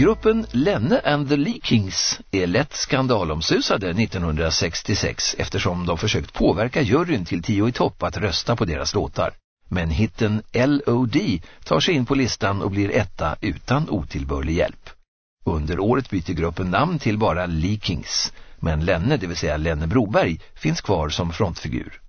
Gruppen Lenne and the Leakings är lätt skandalomsusade 1966 eftersom de försökt påverka juryn till tio i topp att rösta på deras låtar. Men hitten LOD tar sig in på listan och blir etta utan otillbörlig hjälp. Under året byter gruppen namn till bara Leakings, men Lenne, det vill säga Lenne Broberg, finns kvar som frontfigur.